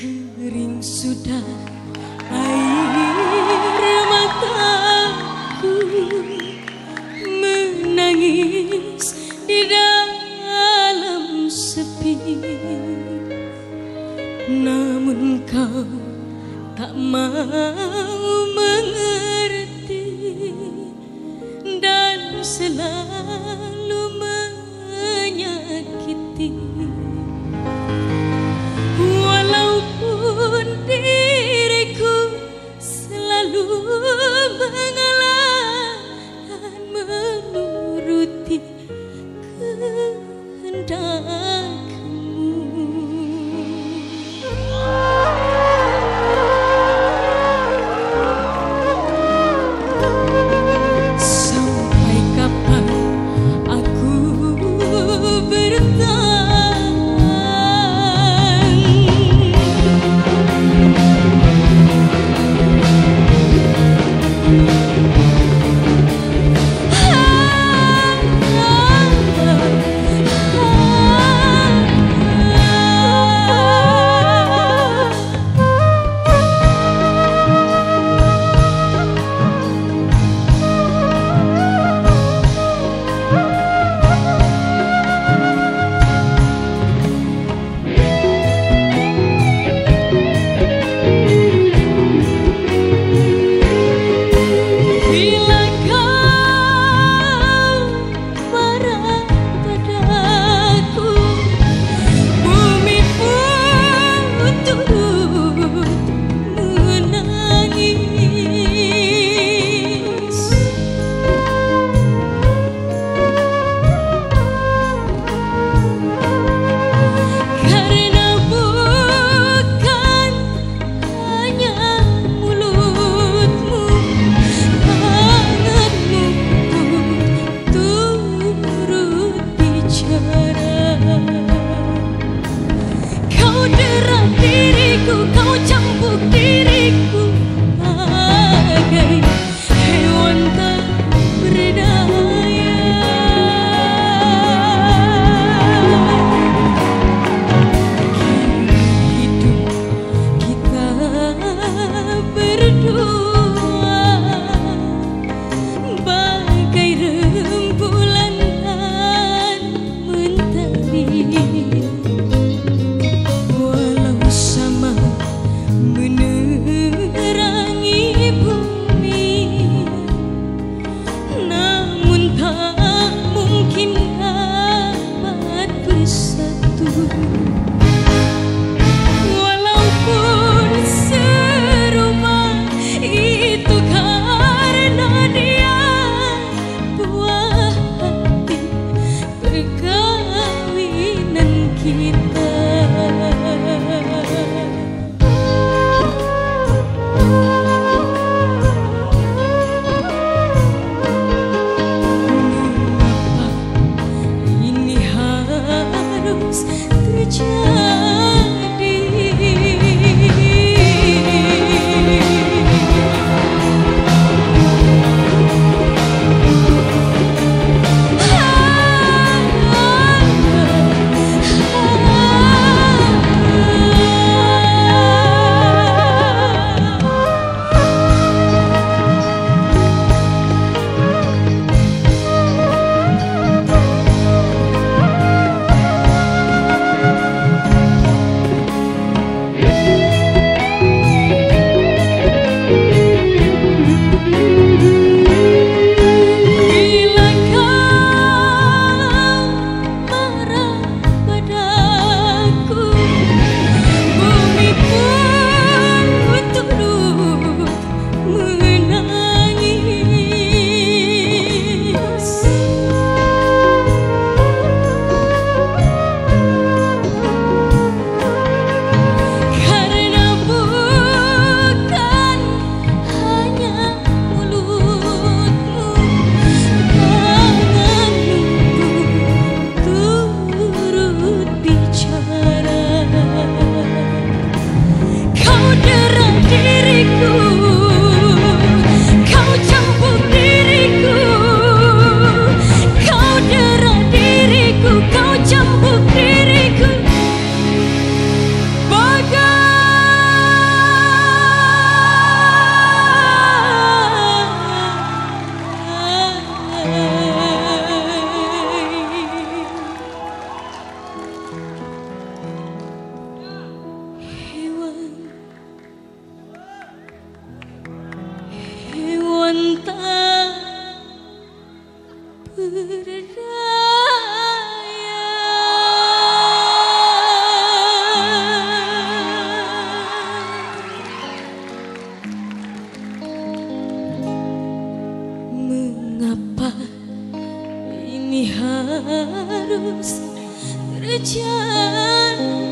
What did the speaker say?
Kering sudah air mataku menangis di dalam sepi. Namun kau tak mau mengerti Dan selalu menyakiti Ini harus terjadi